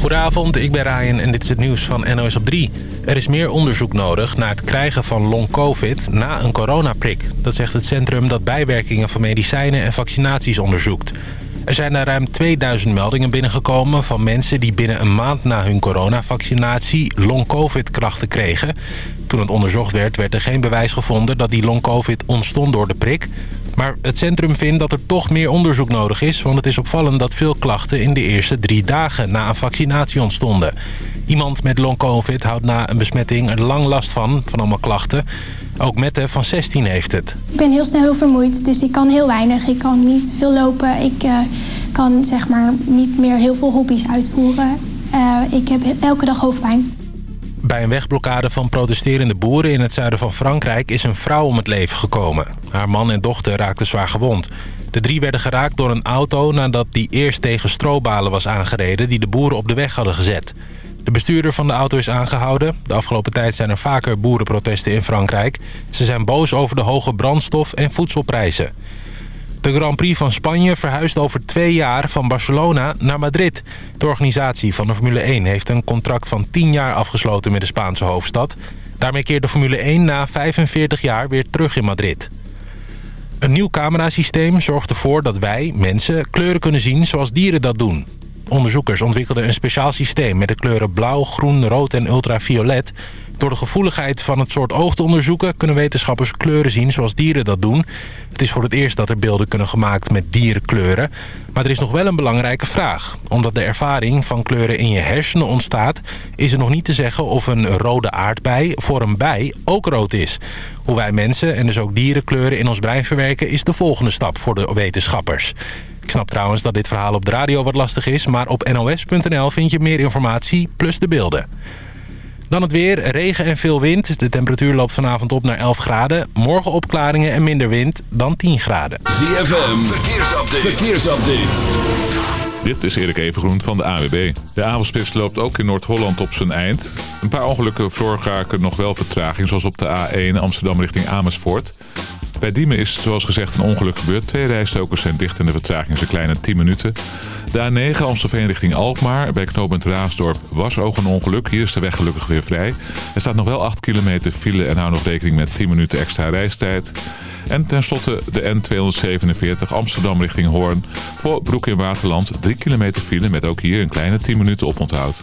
Goedenavond, ik ben Ryan en dit is het nieuws van NOS op 3. Er is meer onderzoek nodig naar het krijgen van long-covid na een coronaprik. Dat zegt het centrum dat bijwerkingen van medicijnen en vaccinaties onderzoekt. Er zijn er ruim 2000 meldingen binnengekomen van mensen die binnen een maand na hun coronavaccinatie long-covid-klachten kregen. Toen het onderzocht werd, werd er geen bewijs gevonden dat die long-covid ontstond door de prik. Maar het centrum vindt dat er toch meer onderzoek nodig is... want het is opvallend dat veel klachten in de eerste drie dagen na een vaccinatie ontstonden. Iemand met long-covid houdt na een besmetting er lang last van, van allemaal klachten. Ook Mette van 16 heeft het. Ik ben heel snel heel vermoeid, dus ik kan heel weinig. Ik kan niet veel lopen. Ik uh, kan zeg maar niet meer heel veel hobby's uitvoeren. Uh, ik heb elke dag hoofdpijn. Bij een wegblokkade van protesterende boeren in het zuiden van Frankrijk is een vrouw om het leven gekomen. Haar man en dochter raakten zwaar gewond. De drie werden geraakt door een auto nadat die eerst tegen strobalen was aangereden die de boeren op de weg hadden gezet. De bestuurder van de auto is aangehouden. De afgelopen tijd zijn er vaker boerenprotesten in Frankrijk. Ze zijn boos over de hoge brandstof- en voedselprijzen. De Grand Prix van Spanje verhuist over twee jaar van Barcelona naar Madrid. De organisatie van de Formule 1 heeft een contract van 10 jaar afgesloten met de Spaanse hoofdstad. Daarmee keert de Formule 1 na 45 jaar weer terug in Madrid. Een nieuw camerasysteem zorgt ervoor dat wij, mensen, kleuren kunnen zien zoals dieren dat doen. Onderzoekers ontwikkelden een speciaal systeem met de kleuren blauw, groen, rood en ultraviolet. Door de gevoeligheid van het soort oog te onderzoeken... kunnen wetenschappers kleuren zien zoals dieren dat doen. Het is voor het eerst dat er beelden kunnen gemaakt met dierenkleuren. Maar er is nog wel een belangrijke vraag. Omdat de ervaring van kleuren in je hersenen ontstaat... is het nog niet te zeggen of een rode aardbei voor een bij ook rood is. Hoe wij mensen en dus ook dierenkleuren in ons brein verwerken... is de volgende stap voor de wetenschappers. Ik snap trouwens dat dit verhaal op de radio wat lastig is... maar op nos.nl vind je meer informatie plus de beelden. Dan het weer, regen en veel wind. De temperatuur loopt vanavond op naar 11 graden. Morgen opklaringen en minder wind, dan 10 graden. ZFM, verkeersupdate. verkeersupdate. Dit is Erik Evengroen van de AWB. De avondspits loopt ook in Noord-Holland op zijn eind. Een paar ongelukken veroorzaken nog wel vertraging, zoals op de A1 Amsterdam richting Amersfoort. Bij Diemen is zoals gezegd een ongeluk gebeurd. Twee rijstokers zijn dicht en de vertraging is een kleine 10 minuten. De A9 Amstelveen richting Alkmaar. Bij knooppunt Raasdorp was ook een ongeluk. Hier is de weg gelukkig weer vrij. Er staat nog wel 8 kilometer file en hou nog rekening met 10 minuten extra reistijd. En tenslotte de N247 Amsterdam richting Hoorn. Voor Broek in Waterland 3 kilometer file met ook hier een kleine 10 minuten oponthoud.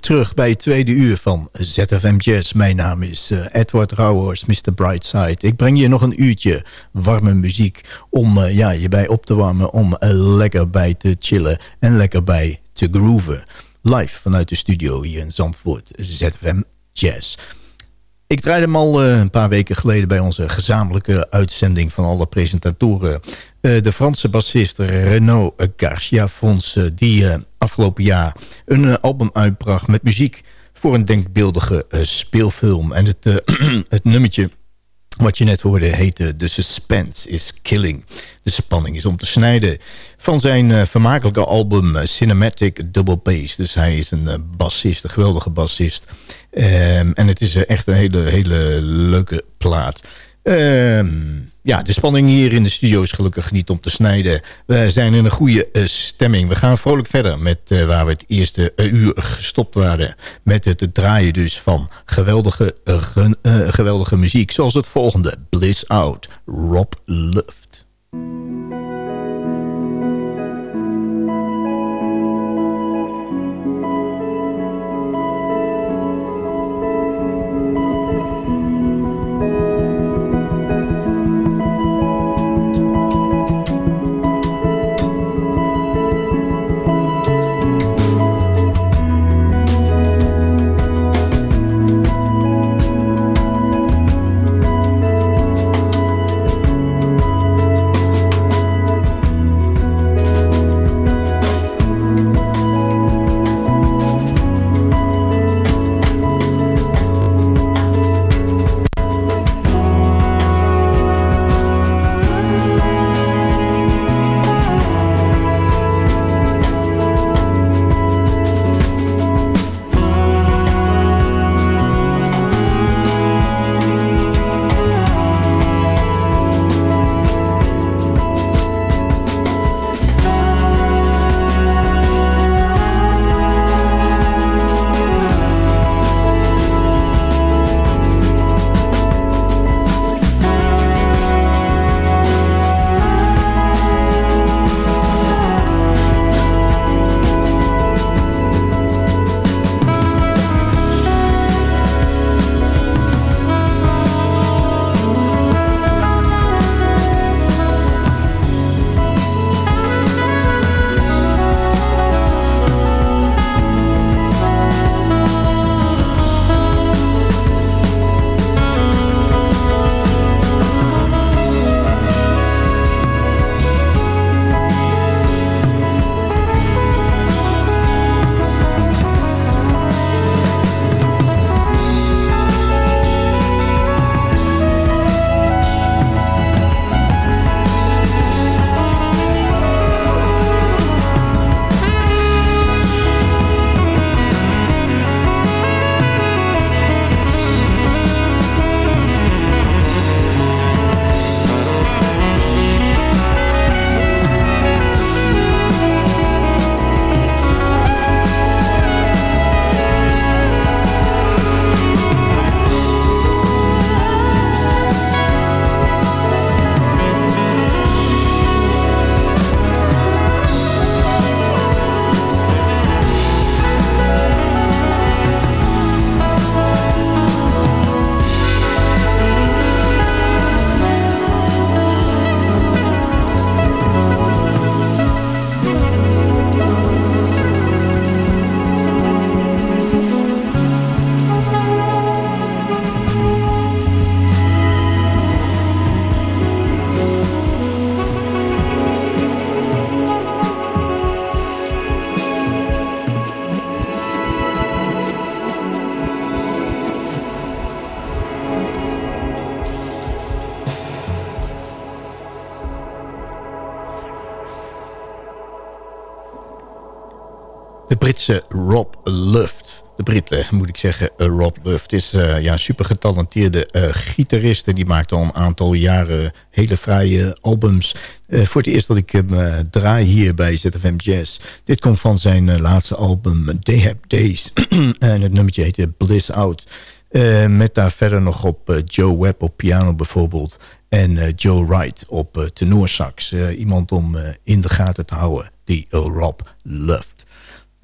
Terug bij het tweede uur van ZFM Jazz. Mijn naam is uh, Edward Rauhorst, Mr. Brightside. Ik breng je nog een uurtje warme muziek om uh, ja, je bij op te warmen... om uh, lekker bij te chillen en lekker bij te grooven. Live vanuit de studio hier in Zandvoort, ZFM Jazz. Ik draaide hem al een paar weken geleden bij onze gezamenlijke uitzending van alle presentatoren. De Franse bassist Renaud Garcia Fons, die afgelopen jaar een eh, album uitbracht met muziek voor een denkbeeldige speelfilm. En het, het nummertje wat je net hoorde heette The Suspense is Killing. De spanning is om te snijden. Van zijn vermakelijke album Cinematic Double Bass. Dus hij is een bassist, een geweldige bassist. Um, en het is echt een hele, hele leuke plaat. Ehm, ja, de spanning hier in de studio is gelukkig niet om te snijden. We zijn in een goede uh, stemming. We gaan vrolijk verder met uh, waar we het eerste uh, uur gestopt waren. Met het draaien dus van geweldige, geweldige muziek. Zoals het volgende. Bliss Out, Rob Luft. Luft. De Britten, moet ik zeggen, uh, Rob Luft is uh, ja, super getalenteerde uh, gitarist. Die maakt al een aantal jaren hele fraaie albums. voor het eerst dat ik hem draai hier bij ZFM Jazz. Dit komt van zijn laatste album Day Have Days. en het nummertje heet Bliss Out. met daar verder nog op Joe Webb op piano bijvoorbeeld. En Joe Wright op tenorsax. iemand om in de gaten te houden, die Rob Luft.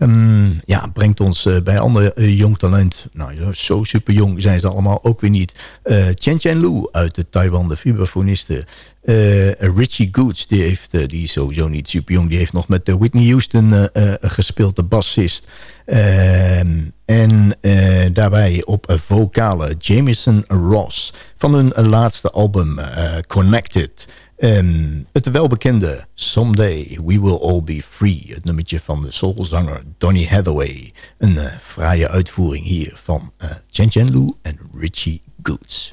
Ehm, ja, brengt ons bij andere jong talent. Nou, zo super jong zijn ze allemaal ook weer niet. Chen Chen Lu uit de Taiwan, de vibrafoniste. Richie Goods, die, heeft, die is sowieso niet super jong. Die heeft nog met Whitney Houston gespeeld, de bassist. Ehm, en daarbij op vocale Jameson Ross van hun laatste album Connected. Um, het welbekende Someday We Will All Be Free. Het nummertje van de soulzanger Donny Hathaway. Een uh, fraaie uitvoering hier van Chen Chen Lu en Richie Goods.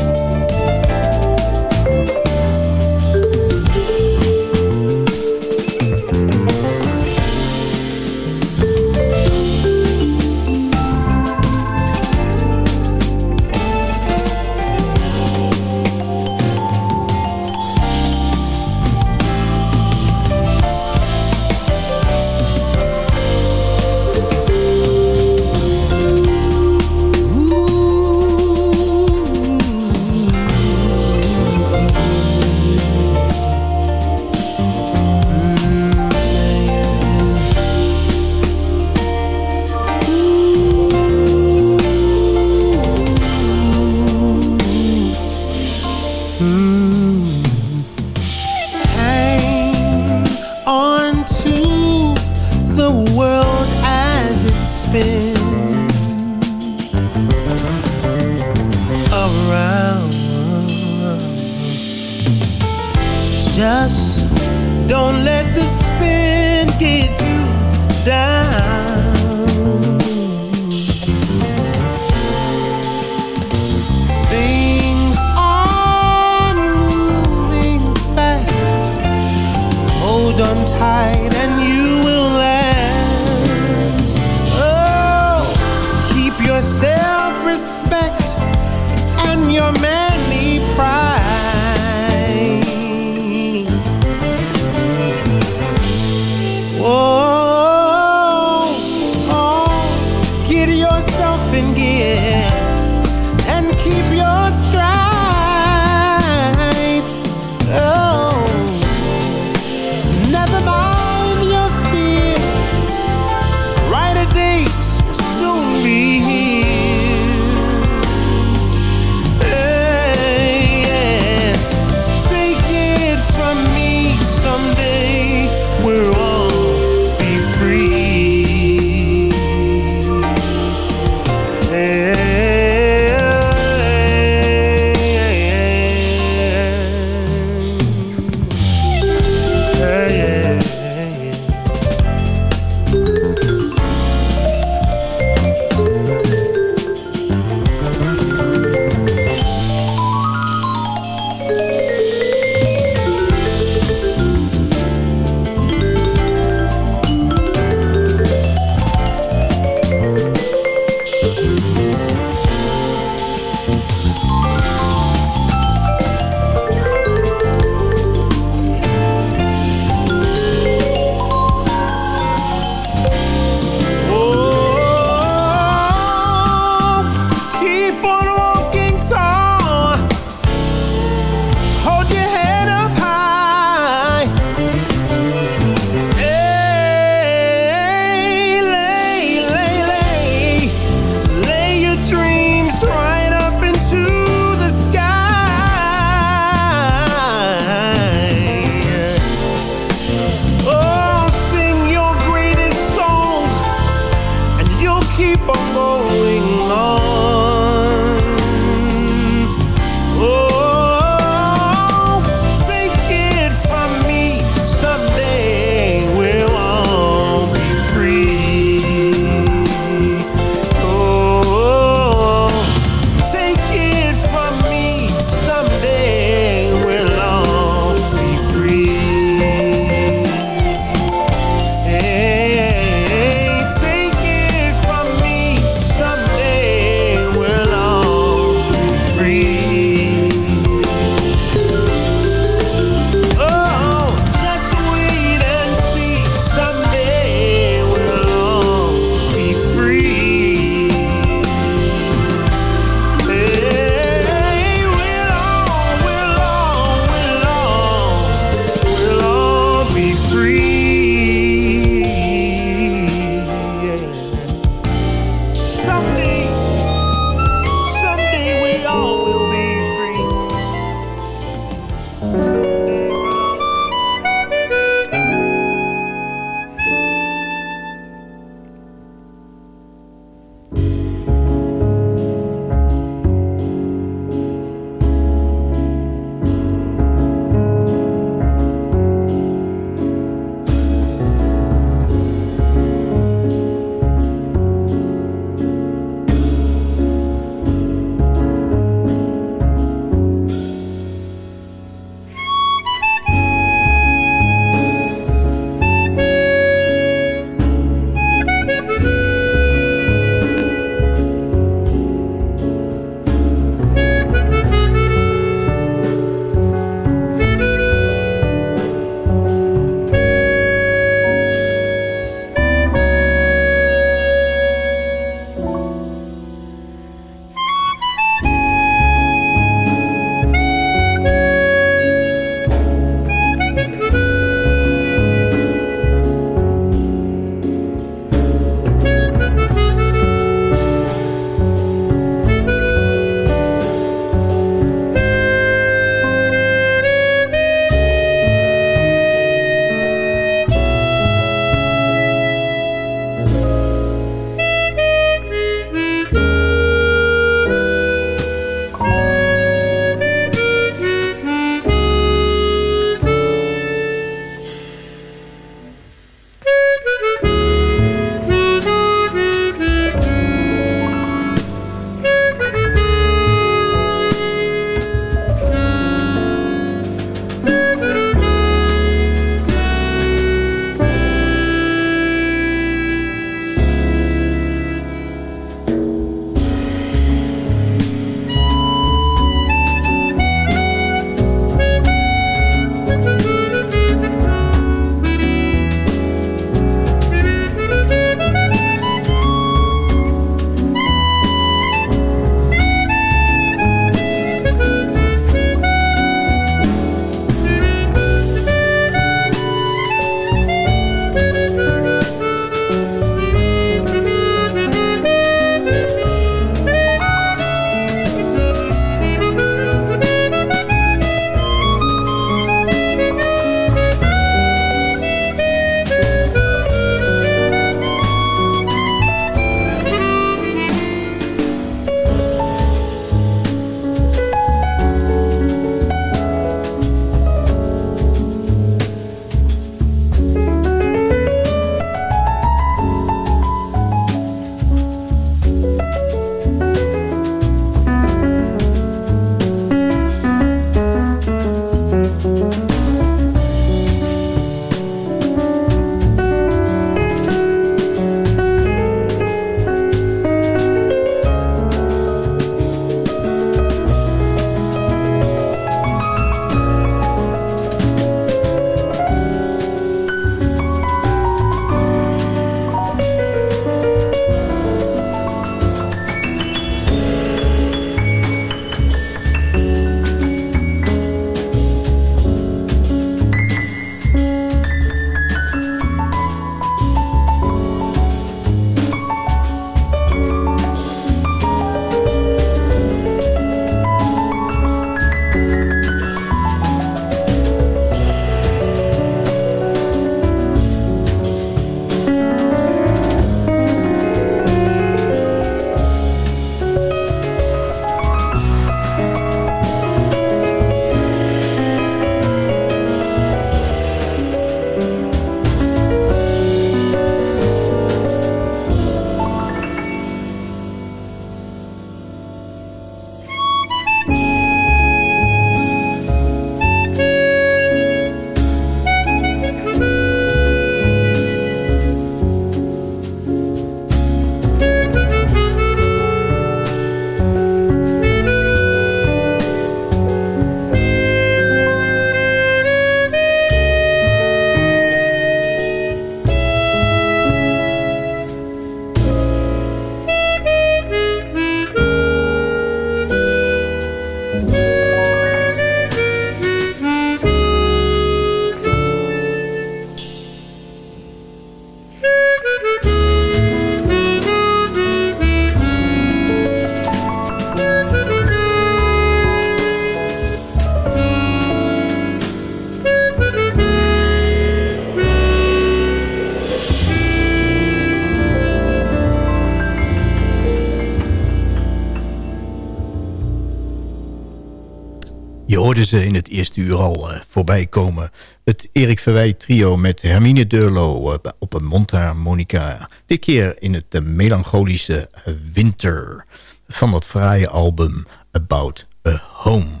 Je hoorde ze in het eerste uur al uh, voorbij komen. Het Erik Verwij trio met Hermine Durlo uh, op een mondharmonica. Dit keer in het uh, melancholische Winter van dat fraaie album About a Home.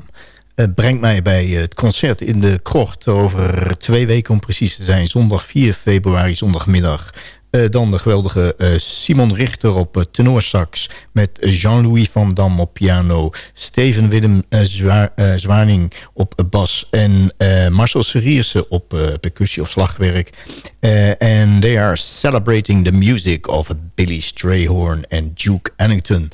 Brengt mij bij het concert in de Krocht over twee weken om precies te zijn. Zondag 4 februari, zondagmiddag. Uh, dan de geweldige uh, Simon Richter op uh, tenorsax... met Jean-Louis van Dam op piano... Steven Willem Zwa Zwaning op bas... en Marcel Serierse op percussie of slagwerk. En they are celebrating the music of Billy Strayhorn en Duke Ellington.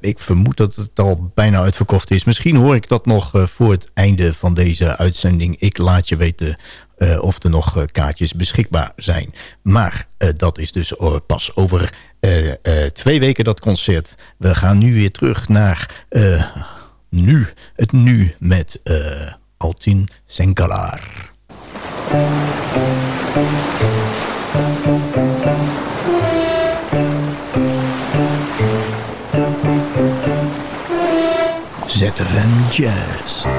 ik vermoed dat het al bijna uitverkocht is. Misschien hoor ik dat nog voor het einde van deze uitzending. Ik laat je weten uh, of er nog uh, kaartjes beschikbaar zijn. Maar uh, dat is dus pas over twee weken dat concert. We gaan nu weer terug naar nu. Het nu met Altin Senkalar. ZFM Jazz.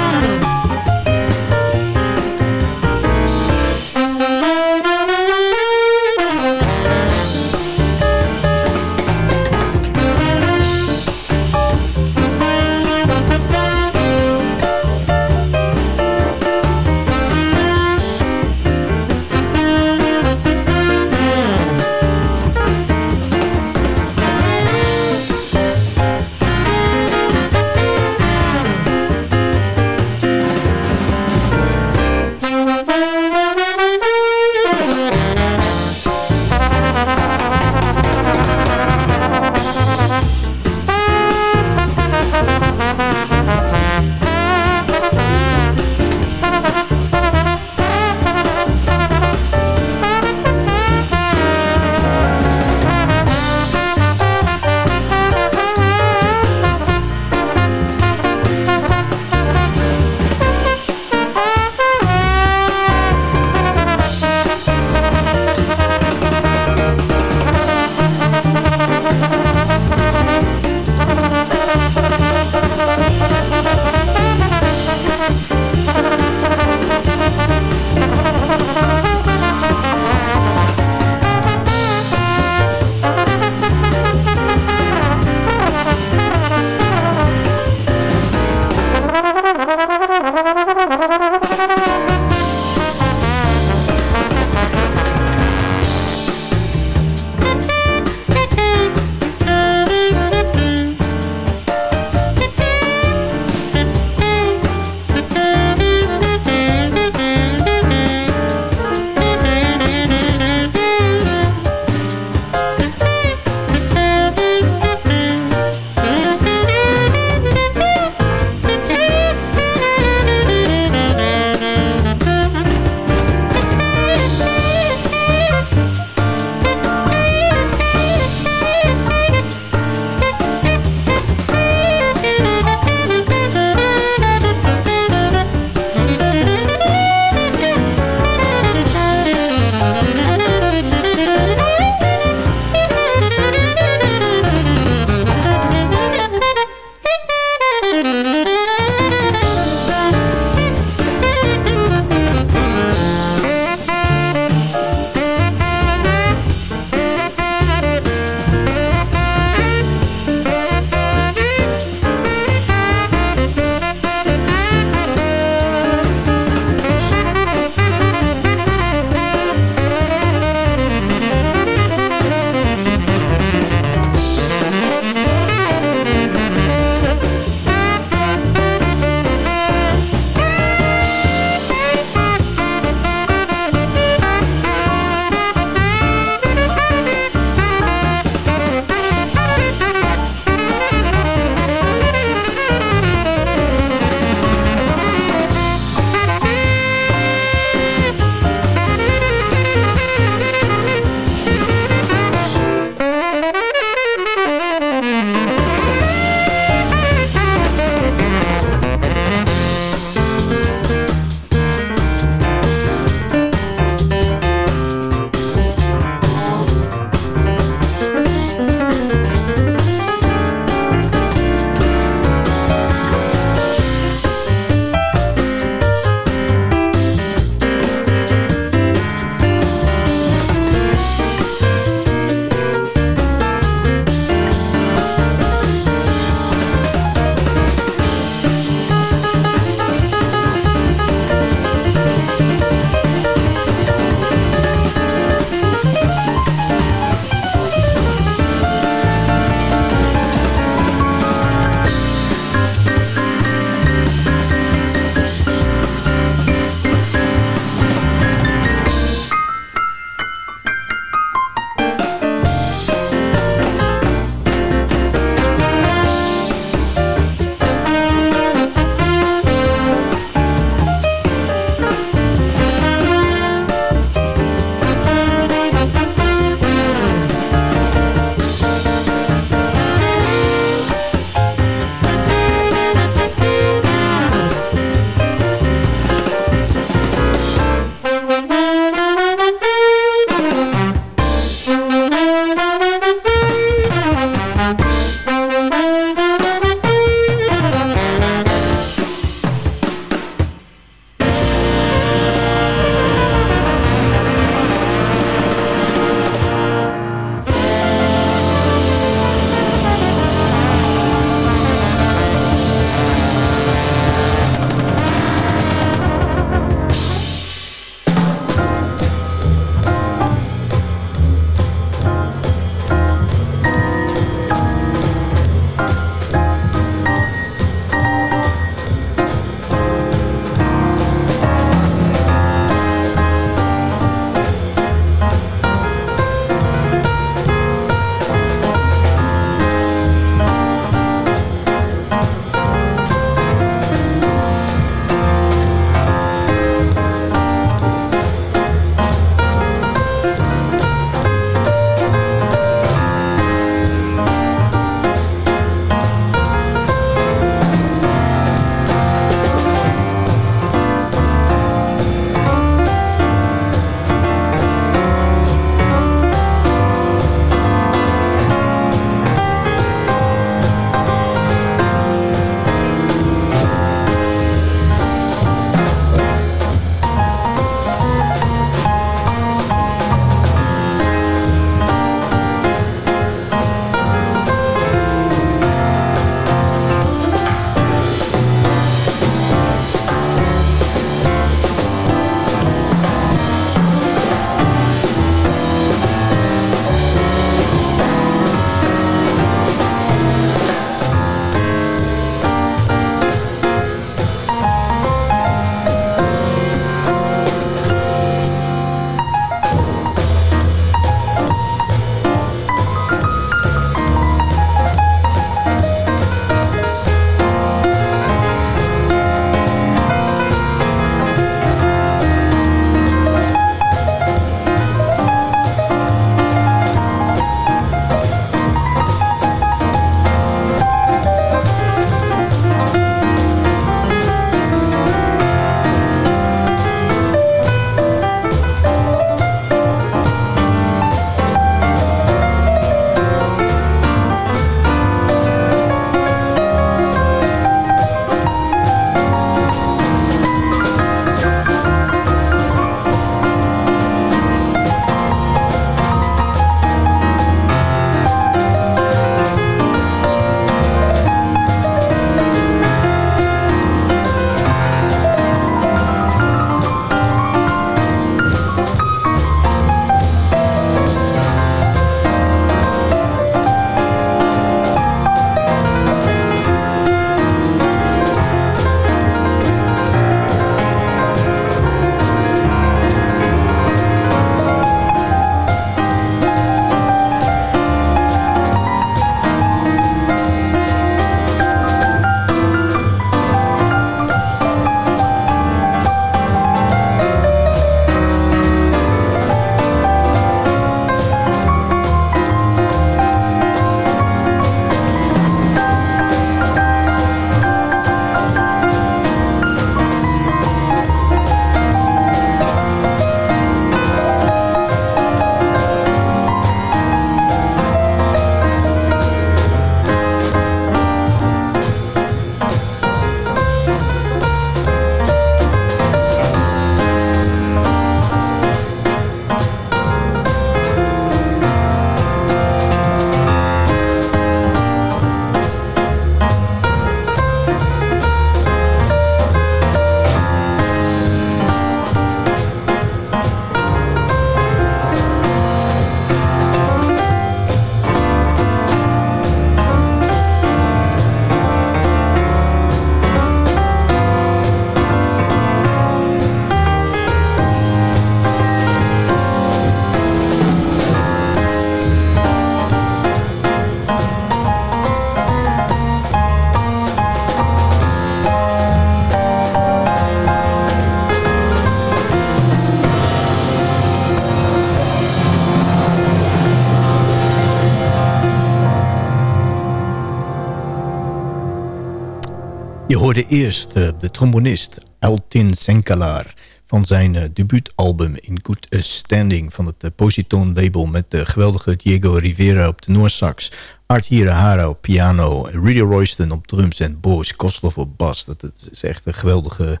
Je hoorde eerst uh, de trombonist Altin Senkalar van zijn uh, debuutalbum In Good Standing van het uh, Positone label met de geweldige Diego Rivera op de Noorsax, Art Hirahara op piano, Rudy Royston op drums en Boris Koslov op bas. Dat, is echt een geweldige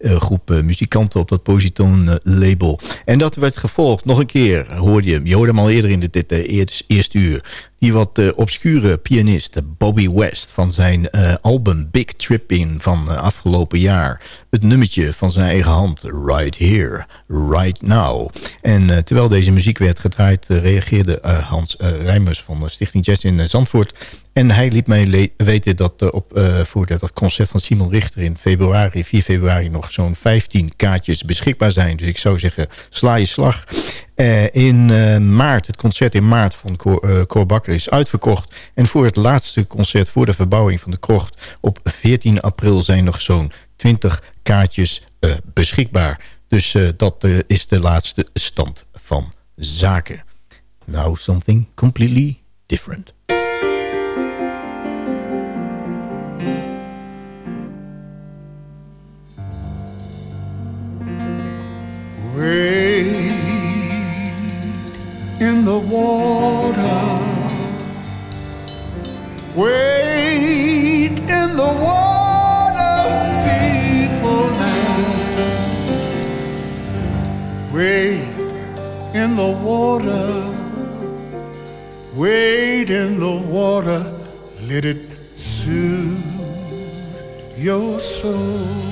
groep muzikanten op dat Positone uh, label. En dat werd gevolgd, nog een keer hoorde je hem. Je hoorde hem al eerder in dit, eerste uur. Die wat uh, obscure pianist Bobby West van zijn uh, album Big Tripping van afgelopen jaar. Het nummertje van zijn eigen hand, Right Here, Right Now. En terwijl deze muziek werd gedraaid, reageerde Hans Rijmers van de Stichting Jazz in Zandvoort. En hij liet mij weten dat op, voor dat concert van Simon Richter in februari, 4 februari nog zo'n 15 kaartjes beschikbaar zijn. Dus ik zou zeggen, sla je slag. Uh, in maart, het concert in maart van Cor Bakker is uitverkocht. En voor het laatste concert voor de verbouwing van de krocht... op 14 april zijn nog zo'n 20 kaartjes beschikbaar. Dus dat is de laatste stand van zaken. Now something completely different. Wait in the water. Wait in the water, people now. Wait in the water. Wait in the water. Let it soothe your soul.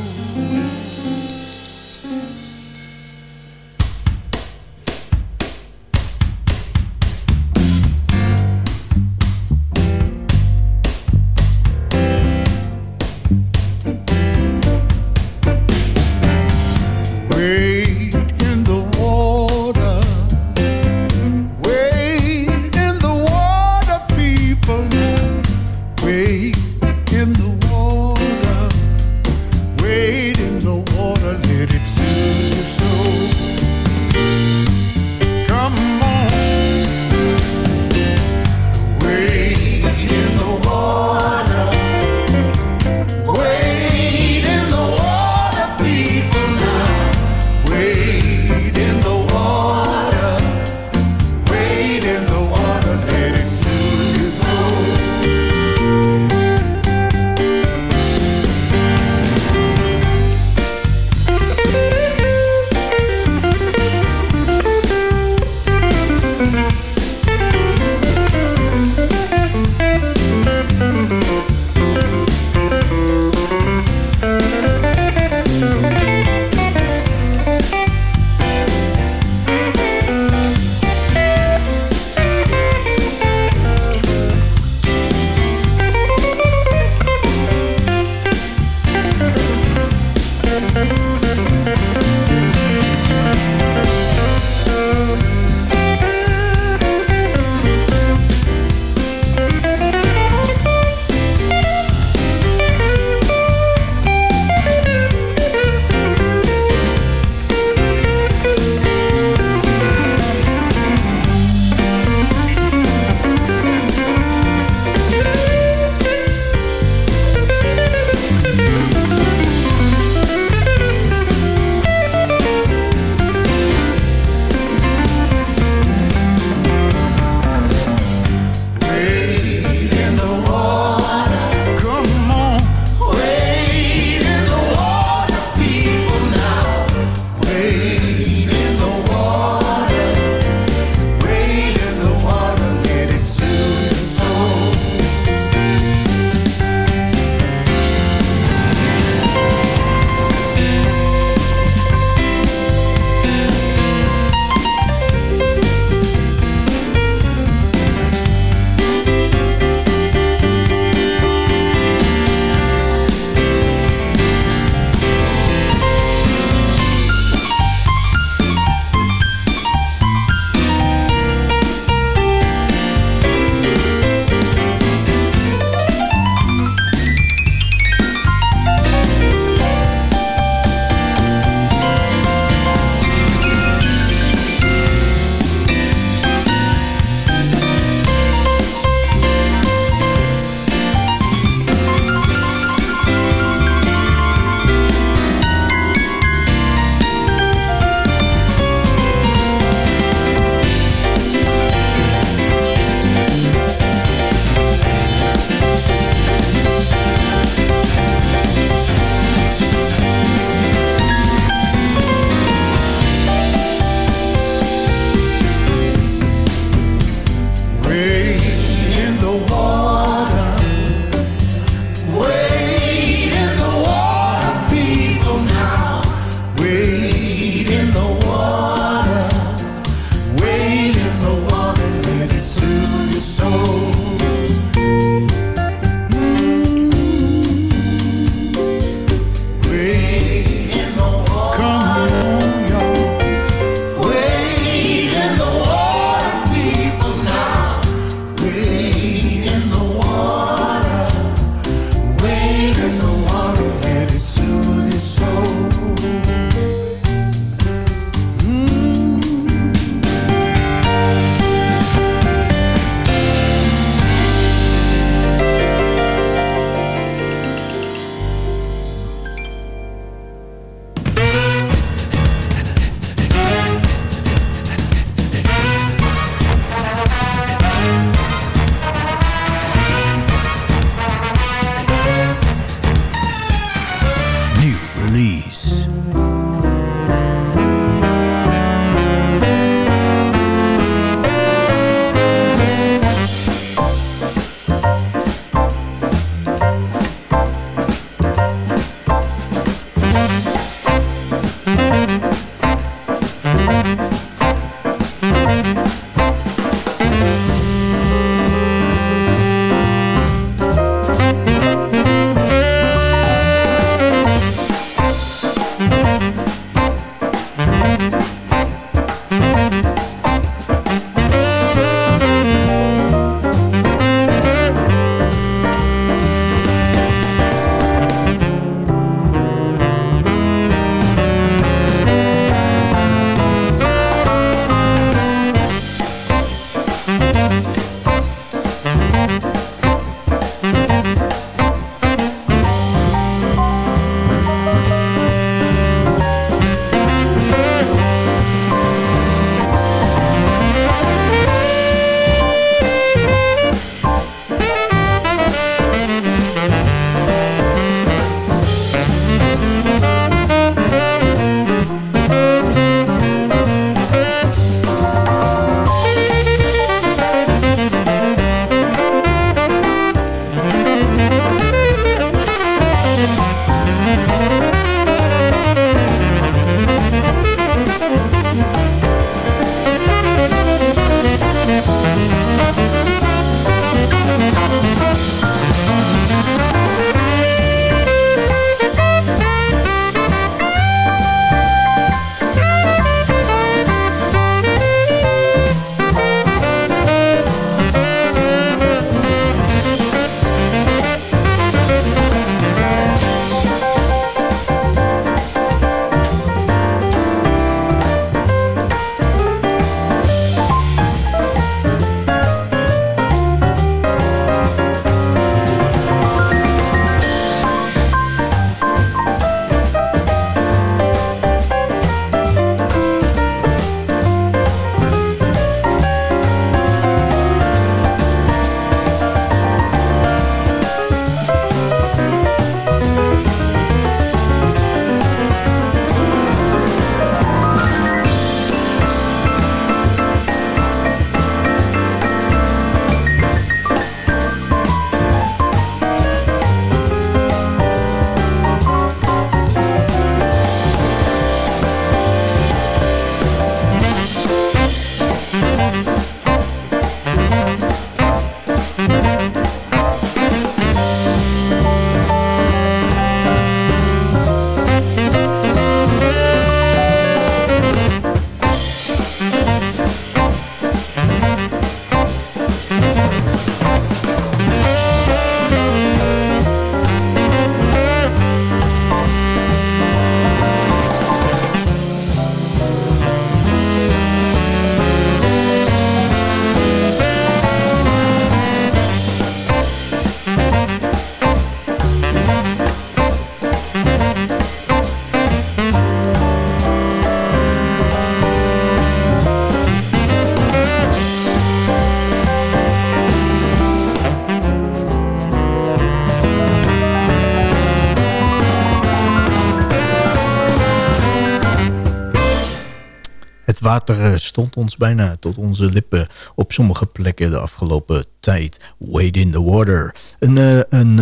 Stond ons bijna tot onze lippen op sommige plekken de afgelopen tijd. Wade in the Water. Een, een,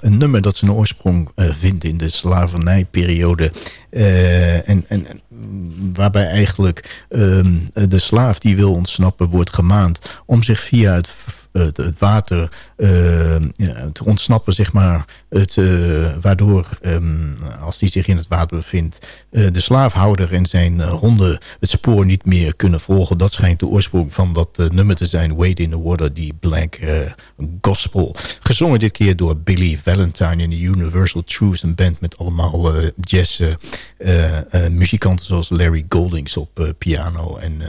een nummer dat zijn oorsprong vindt in de slavernijperiode. en, en waarbij eigenlijk ehm, de slaaf die wil ontsnappen wordt gemaand om zich via het het, water ja, te ontsnappen, zeg maar. Het, uh, waardoor, um, als die zich in het water bevindt... Uh, de slaafhouder en zijn honden het spoor niet meer kunnen volgen. Dat schijnt de oorsprong van dat nummer te zijn. Wade in the Water, die Black Gospel. Gezongen dit keer door Billy Valentine in de Universal Truth. Een band met allemaal jazz muzikanten zoals Larry Goldings op piano en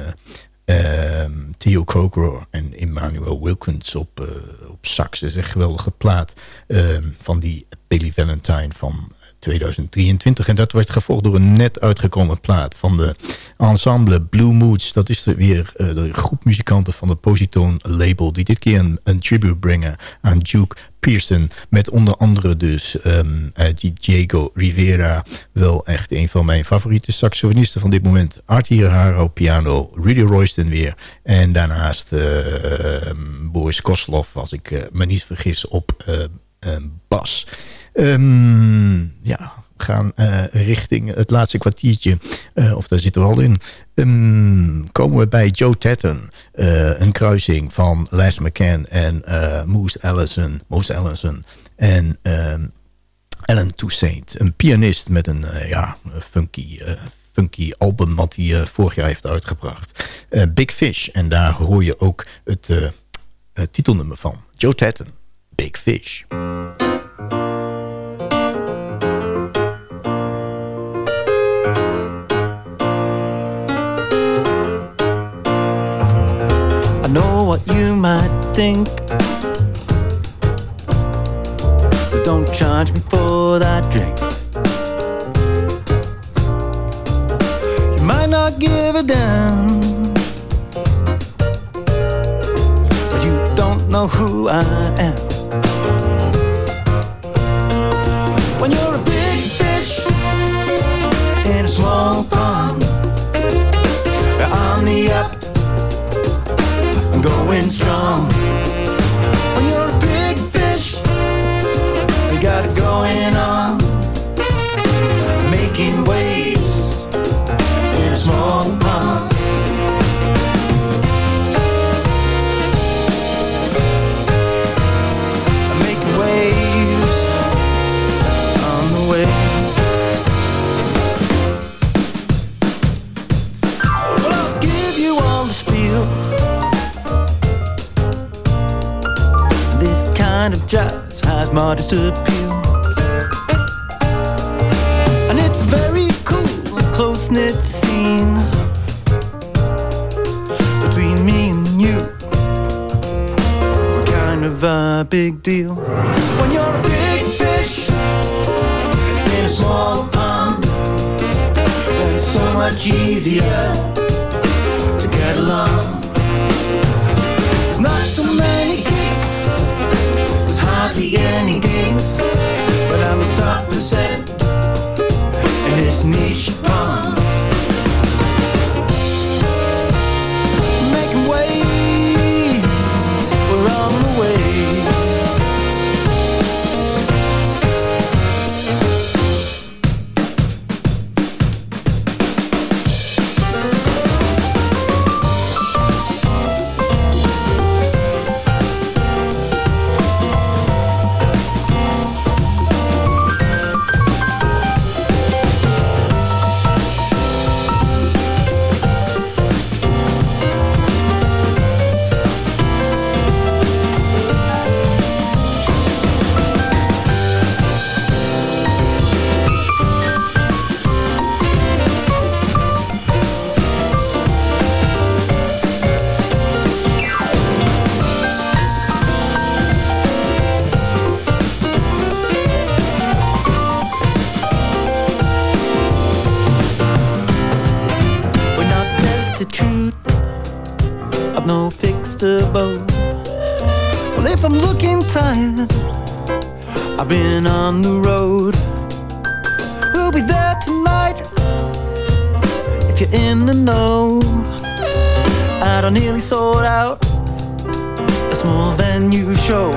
Ehm, Theo Kokro en Emmanuel Wilkins op, uh, op sax. Dat is een geweldige plaat ehm, van die Billy Valentine van 2023. En dat wordt gevolgd door een net uitgekomen plaat van de ensemble Blue Moods. Dat is weer uh, de groep muzikanten van de Positone label... die dit keer een, een tribute brengen aan Duke Pearson. Met onder andere dus um, Diego Rivera. Wel echt een van mijn favoriete saxofonisten van dit moment. Artie Haro piano. Rudy Royston weer. En daarnaast uh, Boris Koslov, als ik uh, me niet vergis, op bas. Um, ja, gaan uh, richting het laatste kwartiertje, uh, of daar zitten we al in, um, komen we bij Joe Tatton. Uh, een kruising van Les McCann en Moose Allison, Moose Allison en um, Alan Toussaint. Een pianist met een ja, funky, funky album wat hij vorig jaar heeft uitgebracht. Big Fish, en daar hoor je ook het titelnummer van. Joe Tatton, Big Fish. Think. But don't charge me for that drink. You might not give a damn. But you don't know who I am. When you're a big fish in a small pond, on the up going strong. Modest appeal. And it's very cool, close knit scene between me and you. Kind of a big deal. When you're a big fish in a small pond, then it's so much easier no fixed abode. Well, if I'm looking tired, I've been on the road. We'll be there tonight if you're in the know. I don't nearly sold out. That's more than you show.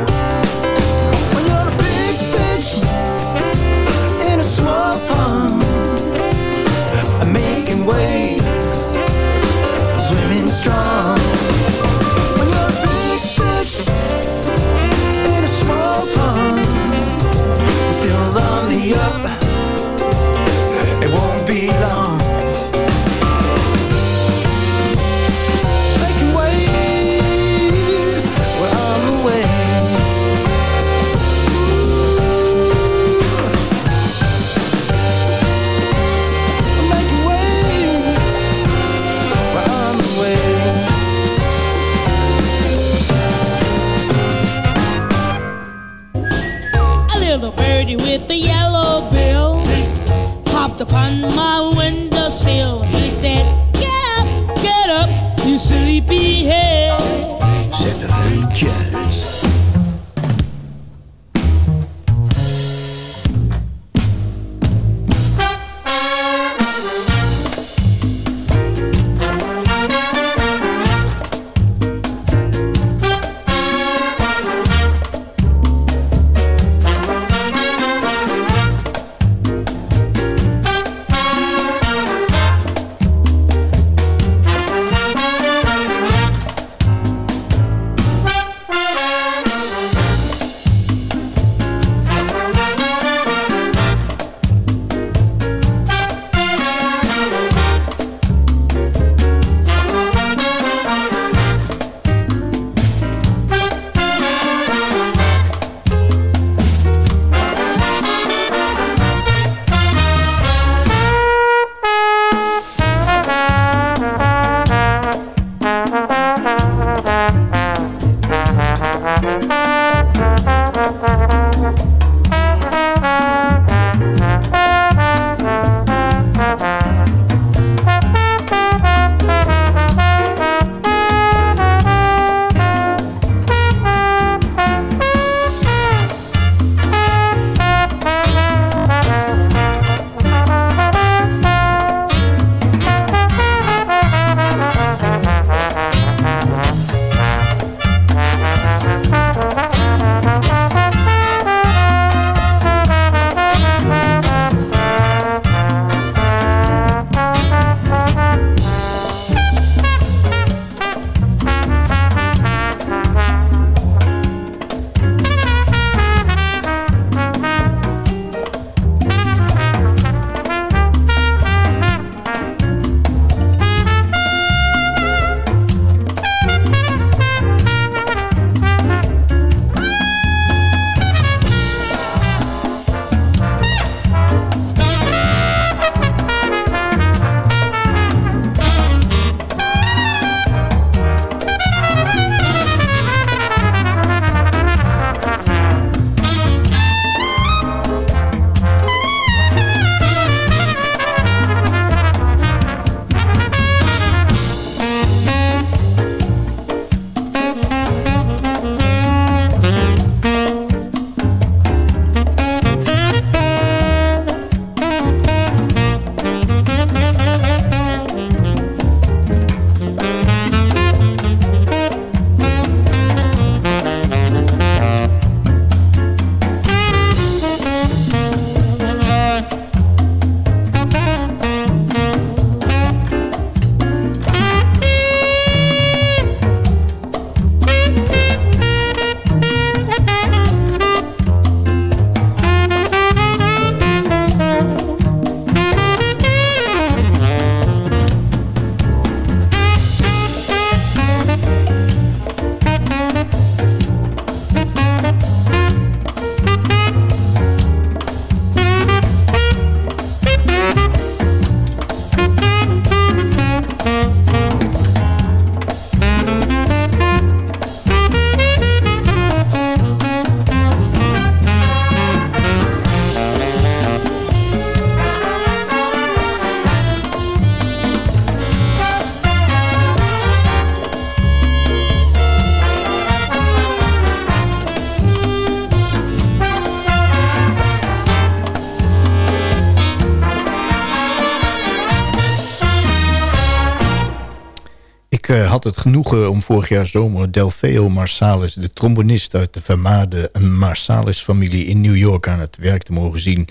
Genoegen om vorig jaar zomer Delfeo Marsalis... de trombonist uit de vermaarde Marsalis-familie in New York aan het werk te mogen zien.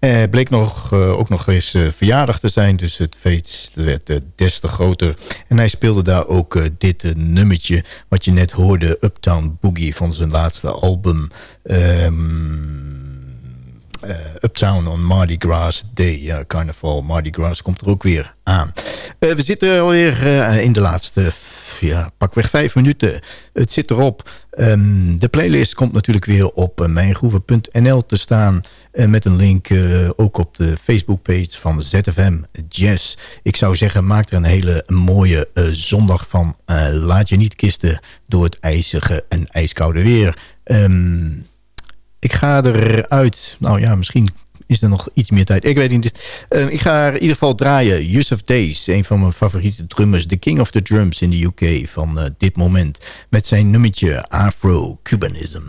Uh, bleek nog, uh, ook nog eens uh, verjaardag te zijn, dus het feest werd des te groter. En hij speelde daar ook dit nummertje, wat je net hoorde, Uptown Boogie van zijn laatste album... Um, uh, Uptown on Mardi Gras Day. Ja, carnaval, Mardi Gras komt er ook weer aan. We zitten alweer in de laatste ja, pakweg vijf minuten. Het zit erop. Um, de playlist komt natuurlijk weer op mijngroeven.nl te staan. met een link ook op de Facebookpage van ZFM Jazz. Ik zou zeggen, maak er een hele mooie zondag van. laat je niet kisten door het ijzige en ijskoude weer. Um, ik ga eruit. Nou ja, misschien is er nog iets meer tijd. Ik weet niet. Uh, ik ga in ieder geval draaien. Yusuf Days, een van mijn favoriete drummers. The King of the Drums in de UK van uh, dit moment. Met zijn nummertje Afro-Cubanism.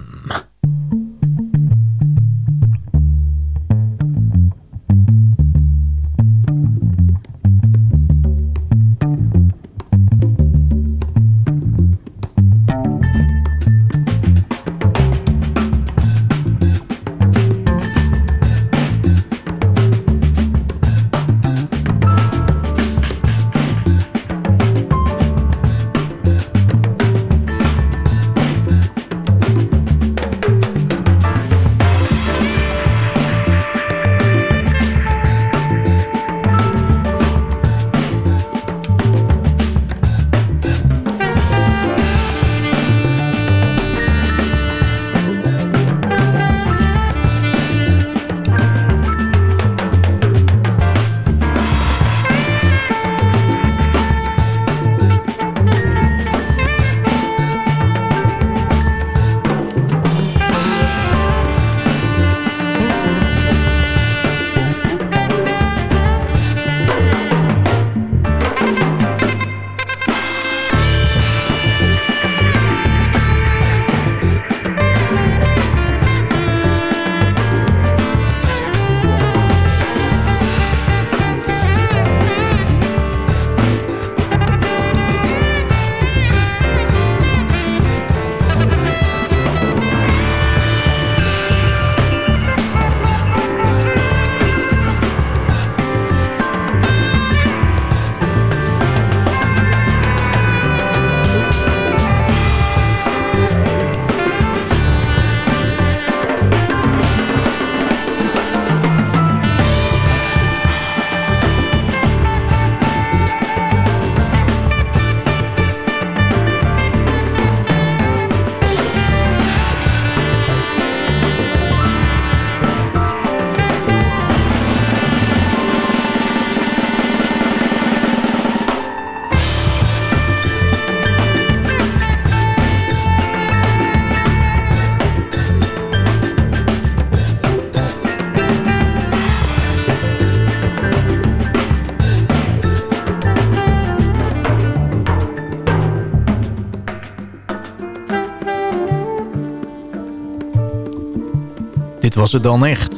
Was het dan echt.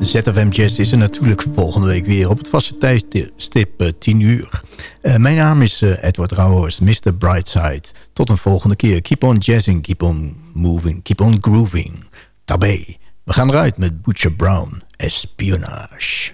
ZFM Jazz is er natuurlijk volgende week weer op het vaste tijdstip 10 eh, uur. Uh, mijn naam is uh, Edward Rauhorst, Mr. Brightside. Tot een volgende keer. Keep on jazzing, keep on moving, keep on grooving. Tabé. We gaan eruit met Butcher Brown, Espionage.